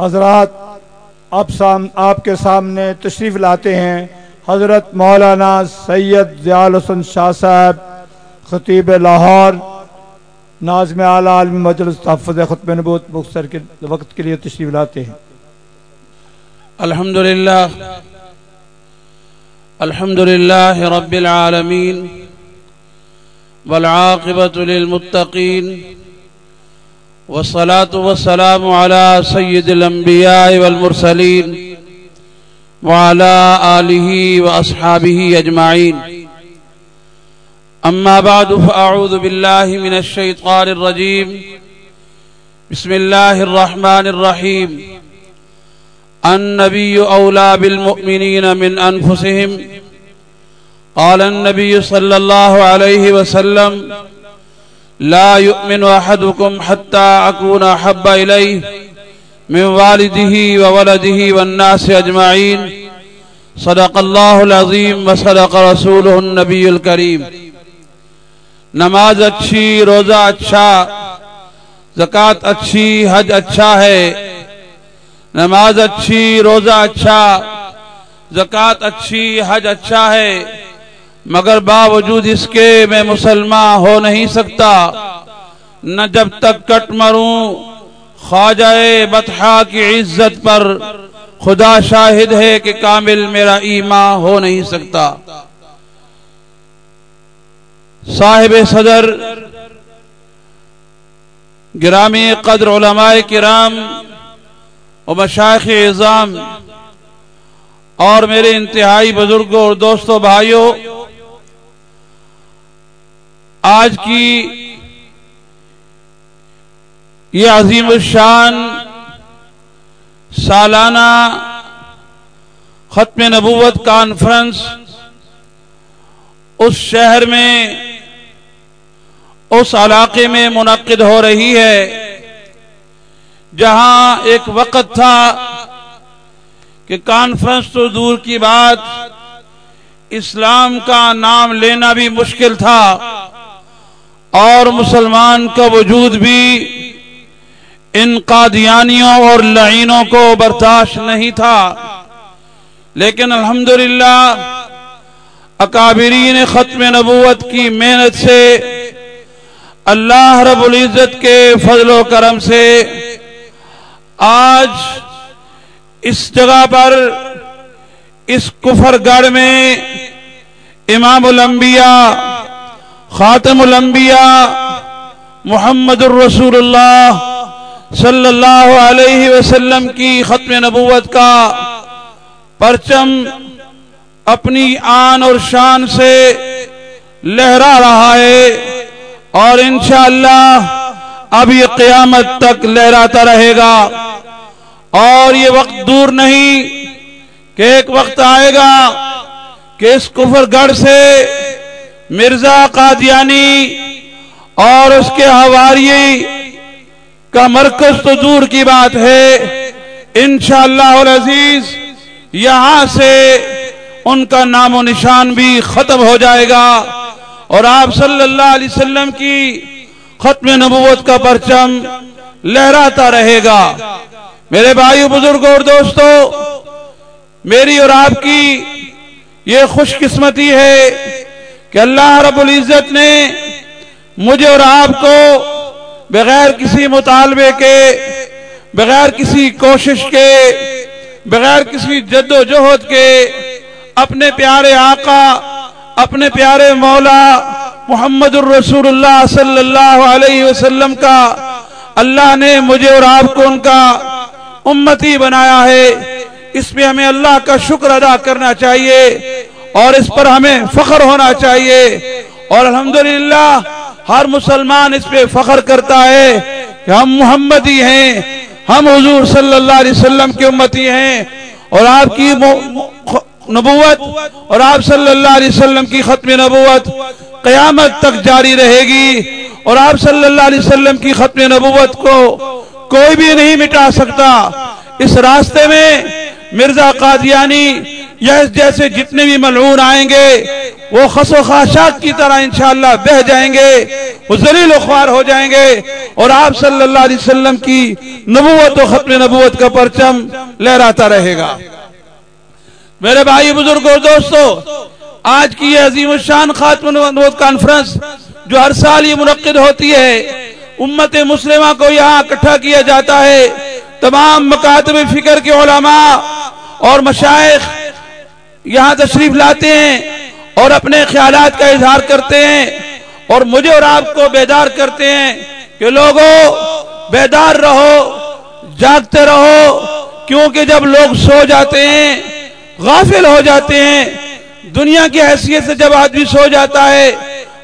حضرات، اب سام، آپ کے سامنے تشریف لاتے ہیں حضرت مولانا سید ضیال حسن شاہ صاحب، خطیب لاہور نازم اعلیٰ عالمی مجلس تحفظ خطب نبوت مختصر کے وقت کے لیے تشریف لاتے ہیں۔ الحمد لله الحمد لله رب العالمين والعاقبة للمتقين والصلاة والسلام على سيد الأنبياء والمرسلين وعلى آله وأصحابه أجمعين. أما بعد، فأعوذ بالله من الشيطان الرجيم. بسم الله الرحمن الرحيم. النبي أولى بالمؤمنين من أنفسهم. قال النبي صلى الله عليه وسلم لا يؤمن أحدكم حتى أكون أحب إليه من والده وولده والناس أجمعين. صدق الله العظيم وصدق رسوله النبي الكريم. نماز اچھی، روزہ اچھا زکوٰۃ اچھی، حج اچھا ہے. نماز اچھی، روزہ اچھا زکوٰۃ اچھی، حج اچھا ہے. مگر باوجود اس کے میں مسلمان ہو نہیں سکتا، نہ جب تک کٹ مروں خواجہ بطحا کی عزت پر خدا شاہد ہے کہ کامل میرا ایمان ہو نہیں سکتا۔ صاحب صدر گرامی قدر علماء کرام و مشاخ اعظام اور میرے انتہائی بزرگوں اور دوستوں، بھائیوں آج کی یہ عظیم الشان سالانہ ختم نبوت کانفرنس اس شہر میں، اس علاقے میں منعقد ہو رہی ہے، جہاں ایک وقت تھا کہ کانفرنس تو دور کی بات، اسلام کا نام لینا بھی مشکل تھا۔ اور مسلمان کا وجود بھی ان قادیانیوں اور لعینوں کو برداشت نہیں تھا۔ لیکن الحمدللہ اکابرین ختم نبوت کی محنت سے اللہ رب العزت کے فضل و کرم سے آج اس جگہ پر اس کفر گڑھ میں امام الانبیاء خاتم الانبیاء محمد الرسول اللہ صلی اللہ علیہ وسلم کی ختم نبوت کا پرچم اپنی آن اور شان سے لہرا رہا ہے اور انشاءاللہ اب یہ قیامت تک لہراتا رہے گا اور یہ وقت دور نہیں کہ ایک وقت آئے گا کہ اس کفر گڑھ سے مرزا قادیانی اور اس کے ہواری کا مرکز تو دور کی بات ہے۔ انشاءاللہ العزیز، یہاں سے ان کا نام و نشان بھی ختم ہو جائے گا۔ اور آپ صلی اللہ علیہ وسلم کی ختم نبوت کا پرچم لہراتا رہے گا۔ میرے بھائی بزرگ اور دوستو، میری اور آپ کی یہ خوش قسمتی ہے کہ اللہ رب العزت نے مجھے اور آپ کو بغیر کسی مطالبے کے، بغیر کسی کوشش کے، بغیر کسی جد و جہد کے اپنے پیارے آقا، اپنے پیارے مولا محمد الرسول اللہ صلی اللہ علیہ وسلم کا اللہ نے مجھے اور آپ کو ان کا امتی بنایا ہے۔ اس پہ ہمیں اللہ کا شکر ادا کرنا چاہیے۔ اور اس پر ہمیں فخر ہونا چاہیے۔ اور الحمدللہ، ہر مسلمان اس پہ فخر کرتا ہے کہ ہم محمدی ہیں، ہم حضور صلی اللہ علیہ وسلم کی امتی ہیں۔ اور آپ کی نبوت اور آپ صلی اللہ علیہ وسلم کی ختم نبوت قیامت تک جاری رہے گی۔ اور آپ صلی اللہ علیہ وسلم کی ختم نبوت کو کوئی بھی نہیں مٹا سکتا۔ اس راستے میں مرزا قادیانی یہ جیسے جتنے بھی ملعون آئیں گے، وہ خس و خاشاک کی طرح انشاءاللہ بہ جائیں گے، وہ ذلیل و خوار ہو جائیں گے۔ اور آپ صلی اللہ علیہ وسلم کی نبوت و ختم نبوت کا پرچم لہراتا رہے گا۔ میرے بھائی بزرگ اور دوستو، آج کی یہ عظیم الشان خاتم نبوت کانفرنس جو ہر سال یہ منعقد ہوتی ہے، امت مسلمہ کو یہاں اکٹھا کیا جاتا ہے۔ تمام مکاتب فکر کے علماء اور مشائق یہاں تشریف لاتے ہیں اور اپنے خیالات کا اظہار کرتے ہیں اور مجھے اور آپ کو بیدار کرتے ہیں کہ لوگوں بیدار رہو، جاگتے رہو، کیونکہ جب لوگ سو جاتے ہیں، غافل ہو جاتے ہیں، دنیا کی حیثیت سے جب آدمی سو جاتا ہے،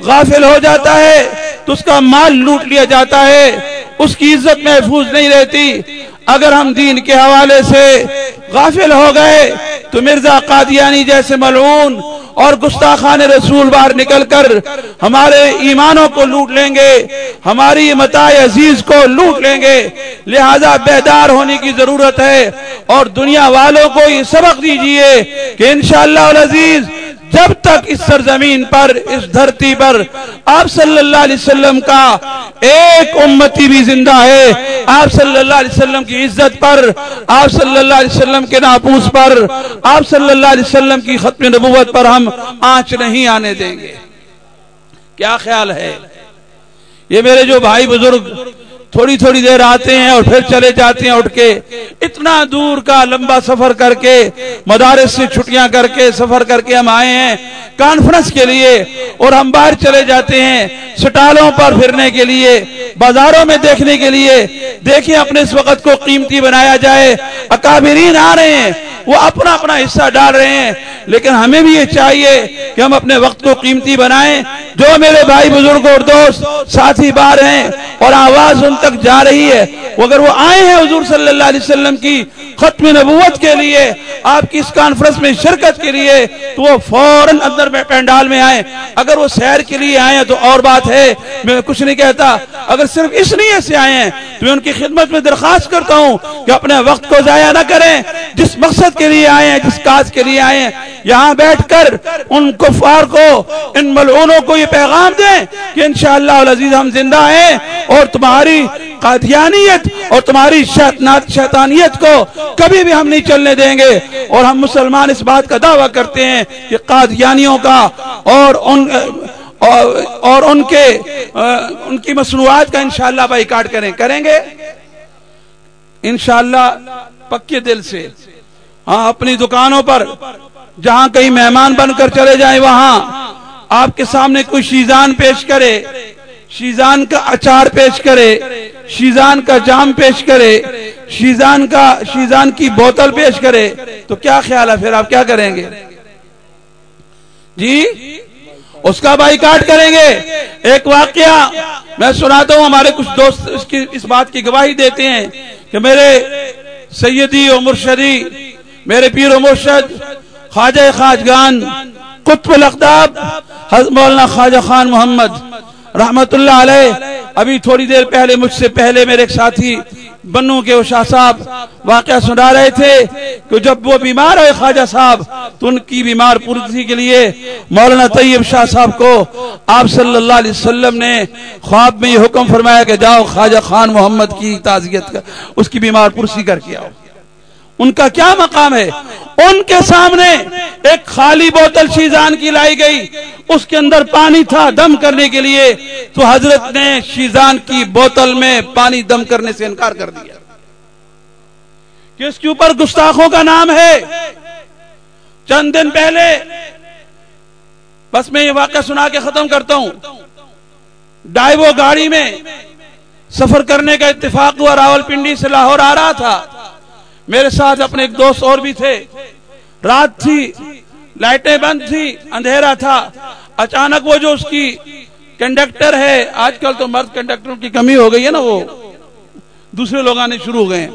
غافل ہو جاتا ہے، تو اس کا مال لوٹ لیا جاتا ہے، اس کی عزت محفوظ نہیں رہتی اگر ہم دین کے حوالے سے غافل ہو گئے تو مرزا قادیانی جیسے ملعون اور گستاخان رسول بار نکل کر ہمارے ایمانوں کو لوٹ لیں گے، ہماری متاع عزیز کو لوٹ لیں گے۔ لہذا بیدار ہونے کی ضرورت ہے اور دنیا والوں کو یہ سبق دیجیے کہ انشاءاللہ العزیز جب تک اس سرزمین پر، اس دھرتی پر آپ صلی اللہ علیہ وسلم کا ایک امتی بھی زندہ ہے، آپ صلی اللہ علیہ وسلم کی عزت پر، آپ صلی اللہ علیہ وسلم کے ناپوس پر، آپ صلی اللہ علیہ وسلم کی ختم نبوت پر ہم آنچ نہیں آنے دیں گے۔ کیا خیال ہے؟ یہ میرے جو بھائی بزرگ تھوڑی تھوڑی دیر آتے ہیں اور پھر چلے جاتے ہیں اٹھ کے۔ اتنا دور کا لمبا سفر کر کے، مدارس سے چھٹیاں کر کے، سفر کر کے ہم آئے ہیں کانفرنس کے لیے اور ہم باہر چلے جاتے ہیں سٹالوں پر پھرنے کے لیے، بازاروں میں دیکھنے کے لیے۔ دیکھیں اپنے اس وقت کو قیمتی بنایا جائے۔ اکابرین آ رہے ہیں۔ وہ اپنا اپنا حصہ ڈال رہے ہیں۔ لیکن ہمیں بھی یہ چاہیے کہ ہم اپنے وقت کو قیمتی بنائیں۔ جو میرے بھائی بزرگ اور دوست ساتھی بار ہیں اور آواز ان تک جا رہی ہے اگر وہ آئے ہیں حضور صلی اللہ علیہ وسلم کی ختم نبوت کے لیے، آپ کی اس کانفرنس میں شرکت کے لیے، تو وہ فوراً اندر میں پینڈال میں آئے۔ اگر وہ سیر کے لیے آئے ہیں تو اور بات ہے، میں کچھ نہیں کہتا۔ اگر صرف اس لیے سے آئے ہیں، تو میں ان کی خدمت میں درخواست کرتا ہوں کہ اپنے وقت کو ضائع نہ کریں۔ جس مقصد کے لیے آئے ہیں، جس کاج کے لیے آئے ہیں، یہاں بیٹھ کر ان کفار کو، ان ملعونوں کو یہ پیغام دیں کہ انشاءاللہ العزیز ہم زندہ ہیں اور تمہاری قادیانیت اور تمہاری شیطانیت کو کبھی بھی ہم نہیں چلنے دیں گے۔ اور ہم مسلمان اس بات کا دعویٰ کرتے ہیں کہ قادیانیوں کا اور ان اور ان کے ان کی مصنوعات کا انشاءاللہ بھائی کاٹ کریں کریں گے۔ انشاءاللہ پکے دل سے ہاں اپنی دکانوں پر جہاں کئی مہمان بن کر چلے جائیں، وہاں آپ کے سامنے کوئی شیزان پیش کرے، شیزان کا اچار پیش کرے شیزان کا جام پیش کرے، شیزان کا شیزان کی بوتل پیش کرے، تو کیا خیال ہے؟ پھر آپ کیا کریں گے؟ جی؟ اس کا بائی کاٹ کریں گے۔ ایک واقعہ میں سناتا ہوں، ہمارے کچھ دوست اس کی اس بات کی گواہی دیتے ہیں کہ میرے سیدی و مرشدی، میرے پیر و مرشد، خواجہ خاجگان، قطب الاقداب، حضرت مولانا خواجہ خان محمد، رحمت اللہ علیہ ابھی تھوڑی دیر پہلے مجھ سے پہلے میرے ایک ساتھی بنو کے شاہ صاحب واقعہ سنا رہے تھے کہ جب وہ بیمار ہوئے خواجہ صاحب، تو ان کی بیمار پورتی کے لیے مولانا طیب شاہ صاحب کو آپ صلی اللہ علیہ وسلم نے خواب میں یہ حکم فرمایا کہ جاؤ خواجہ خان محمد کی تعزیت اس کی بیمار پرسی کر کے آؤ۔ ان کا کیا مقام ہے؟ ان کے سامنے ایک خالی بوتل شیزان کی لائی گئی۔ اس کے اندر پانی تھا دم کرنے کے لیے۔ تو حضرت نے شیزان کی بوتل میں پانی دم کرنے سے انکار کر دیا۔ کہ اس کے اوپر گستاخوں کا نام ہے۔ چند دن پہلے، بس میں یہ واقعہ سنا کے ختم کرتا ہوں۔ ڈائیو گاڑی میں سفر کرنے کا اتفاق ہوا راول پنڈی سے لاہور آ رہا تھا۔ میرے ساتھ اپنے ایک دوست اور بھی تھے۔ رات تھی، لائٹیں بند تھی اندھیرا تھا۔ اچانک وہ جو اس کی کنڈکٹر ہے، آج کل تو مرد کنڈکٹروں کی کمی ہو گئی ہے نا وہ۔ دوسرے لوگ آنے شروع ہو گئے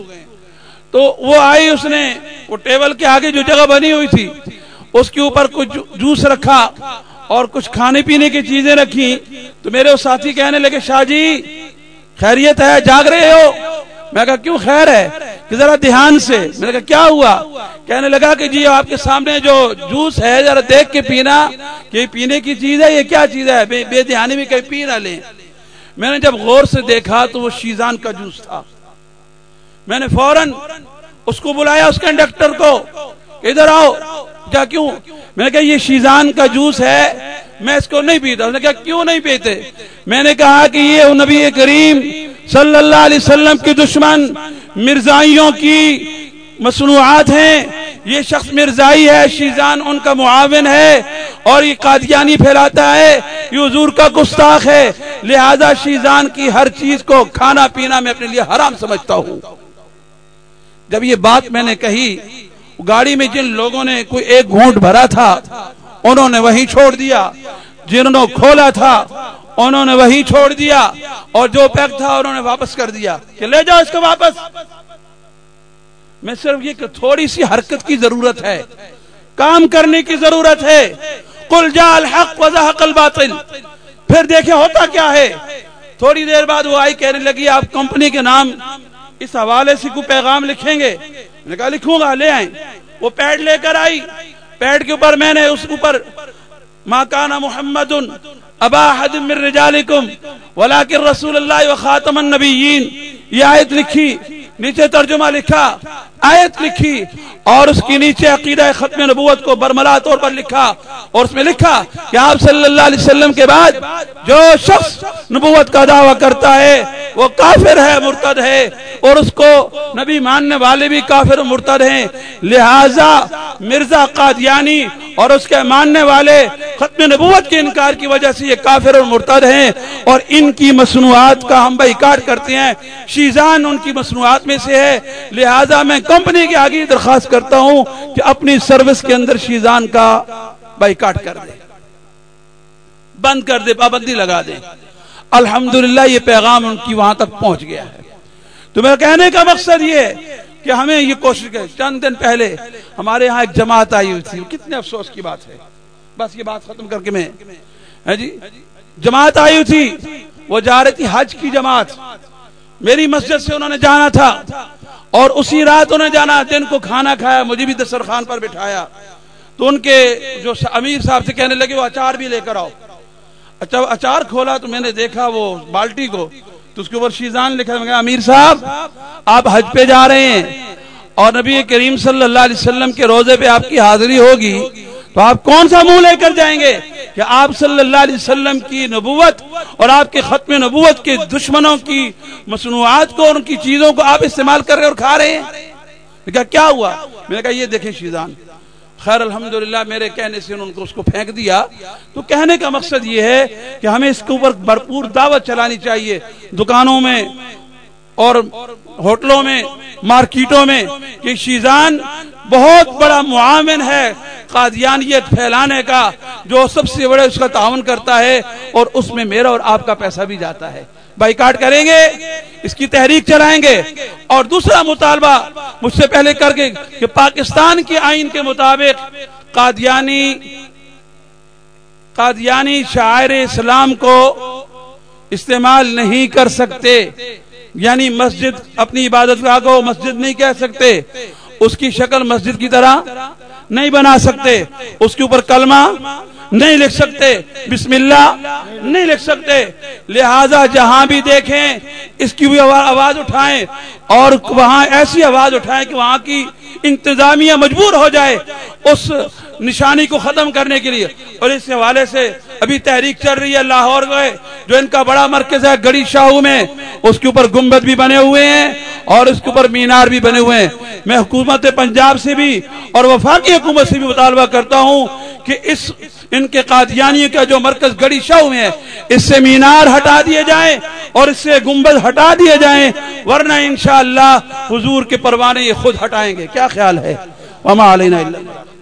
تو وہ آئی، اس نے وہ ٹیبل کے آگے جو جگہ بنی ہوئی تھی، اس کے اوپر کچھ جوس رکھا اور کچھ کھانے پینے کی چیزیں رکھی تو میرے وہ ساتھی کہنے لگے، شاہ جی خیریت ہے، جاگ رہے ہو؟ میں کہا، کیوں خیر ہے؟ کہ ذرا دھیان سے۔ میں نے کہا، کیا ہوا؟ کہنے لگا کہ جی آپ کے سامنے جو جوس ہے، ذرا دیکھ کے پینا کہ پینے کی چیز ہے، یہ کیا چیز ہے؟ بے دھیانی میں کہیں پی نہ لیں۔ میں نے جب غور سے دیکھا تو وہ شیزان کا جوس تھا۔ میں نے فوراً اس کو بلایا، اس کنڈکٹر کو، کہ ادھر آؤ۔ کیا کیوں؟ میں نے کہا، یہ شیزان کا جوس ہے، میں اس کو نہیں پیتا۔ اس نے کہا، کیوں نہیں پیتے؟ میں نے کہا کہ یہ نبی کریم صلی اللہ علیہ وسلم کی دشمن مرزائیوں کی مصنوعات ہیں۔ یہ شخص مرزائی ہے، شیزان ان کا معاون ہے اور یہ قادیانی پھیلاتا ہے۔ یہ حضور کا گستاخ ہے۔ لہذا شیزان کی ہر چیز کو کھانا پینا میں اپنے لیے حرام سمجھتا ہوں۔ جب یہ بات میں نے کہی، گاڑی میں جن لوگوں نے کوئی ایک گھونٹ بھرا تھا، انہوں نے وہی چھوڑ دیا۔ جنہوں نے کھولا تھا انہوں نے وہی چھوڑ دیا اور جو پیک تھا انہوں نے واپس کر دیا کہ لے جاؤ اس کو واپس۔ میں صرف یہ کہ تھوڑی سی حرکت کی ضرورت ہے۔ کام کرنے کی ضرورت ہے۔ کل جال حق وضاحق الباطل۔ پھر دیکھیں ہوتا کیا ہے۔ تھوڑی دیر بعد وہ آئی کہنے لگی، آپ کمپنی کے نام اس حوالے سے کوئی پیغام لکھیں گے؟ میں نے کہا، لکھوں گا، لے آئیں۔ وہ پیڈ لے کر آئی۔ پیڈ کے اوپر میں نے اس اوپر ما کانا محمد ابا حد من رجالکم ولیکن رسول اللہ و خاتم النبیین یہ آیت لکھی، نیچے ترجمہ لکھا، آیت لکھی، اور اس کی نیچے عقیدہ ختم نبوت کو برملا طور پر لکھا، اور اس میں لکھا کہ آپ صلی اللہ علیہ وسلم کے بعد جو شخص نبوت کا دعویٰ کرتا ہے وہ کافر ہے، مرتد ہے اور اس کو نبی ماننے والے بھی کافر مرتد ہیں۔ لہذا مرزا قادیانی اور اس کے ماننے والے ختم نبوت کے انکار کی وجہ سے یہ کافر اور مرتد ہیں اور ان کی مصنوعات کا ہم بائیکاٹ کرتے ہیں۔ شیزان ان کی مصنوعات میں سے ہے۔ لہذا میں کمپنی کے آگے درخواست کرتا ہوں کہ اپنی سروس کے اندر شیزان کا بائیکاٹ کر دے۔ بند کر دے، پابندی لگا دے۔ الحمدللہ یہ پیغام ان کی وہاں تک پہنچ گیا ہے۔ تو میرا کہنے کا مقصد یہ کہ ہمیں یہ کوشش کرے چند دن پہلے ہمارے ہاں ایک جماعت آئی ہوئی تھی۔ کتنے افسوس کی بات ہے۔ بس یہ بات ختم کر کے میں ہاں جی؟ جماعت آئی ہوئی تھی۔ وہ جا رہی تھی حج کی جماعت۔ میری مسجد سے انہوں نے جانا تھا۔ اور اسی رات انہیں جانا۔ دن کو کھانا کھایا، مجھے بھی دسترخوان پر بٹھایا۔ تو ان کے جو امیر صاحب سے کہنے لگے، وہ اچار بھی لے کر آؤ۔ اچھا اچار کھولا تو میں نے دیکھا وہ بالٹی کو، تو اس کے اوپر شیزان لکھا میں امیر صاحب، آپ حج پہ جا رہے ہیں اور نبی کریم صلی اللہ علیہ وسلم کے روزے پہ آپ کی حاضری ہوگی، تو آپ کون سا منہ لے کر جائیں گے کہ آپ صلی اللہ علیہ وسلم کی نبوت اور آپ کے ختم نبوت کے دشمنوں کی مصنوعات کو اور ان کی چیزوں کو آپ استعمال کر رہے اور کھا رہے ہیں؟ کہا، کیا ہوا؟ میں نے کہا، یہ دیکھیں شیزان۔ خیر الحمدللہ، میرے کہنے سے انہوں نے اس کو پھینک دیا۔ تو کہنے کا مقصد یہ ہے کہ ہمیں اس کے اوپر بھرپور دعوت چلانی چاہیے۔ دکانوں میں اور ہوٹلوں میں، مارکیٹوں میں کہ شیزان بہت بڑا معاون ہے قادیانیت پھیلانے کا، جو سب سے بڑے اس کا تعاون کرتا ہے اور اس میں میرا اور آپ کا پیسہ بھی جاتا ہے۔ بائیکاٹ کریں گے، اس کی تحریک چلائیں گے۔ اور دوسرا مطالبہ مجھ سے پہلے کر کے کہ پاکستان کے آئین کے مطابق قادیانی قادیانی شاعر اسلام کو استعمال نہیں کر سکتے۔ یعنی مسجد اپنی عبادت گاہ کو مسجد نہیں کہہ سکتے۔ اس کی شکل مسجد کی طرح نہیں بنا سکتے۔ اس کے اوپر کلمہ نہیں لکھ سکتے۔ بسم اللہ، نہیں لکھ سکتے۔ لہذا جہاں بھی دیکھیں، اس کی بھی آواز اٹھائیں۔ اور وہاں ایسی آواز اٹھائیں کہ وہاں کی انتظامیہ مجبور ہو جائے اس نشانی کو ختم کرنے کے لیے۔ اور اس حوالے سے ابھی تحریک چل رہی ہے لاہور گئے جو ان کا بڑا مرکز ہے گڑی شاہو میں۔ اس کے اوپر گمبد بھی بنے ہوئے ہیں اور اس کے اوپر مینار بھی بنے ہوئے ہیں۔ میں حکومت پنجاب سے بھی اور وفاقی حکومت سے بھی مطالبہ کرتا ہوں کہ اس ان کے قادیانی کا جو مرکز گڑی شاہ میں ہے اس سے مینار ہٹا دیے جائیں اور اس سے گنبد ہٹا دیے جائیں، ورنہ انشاءاللہ حضور کے پروانے یہ خود ہٹائیں گے۔ کیا خیال ہے؟ وما علینا اللہ۔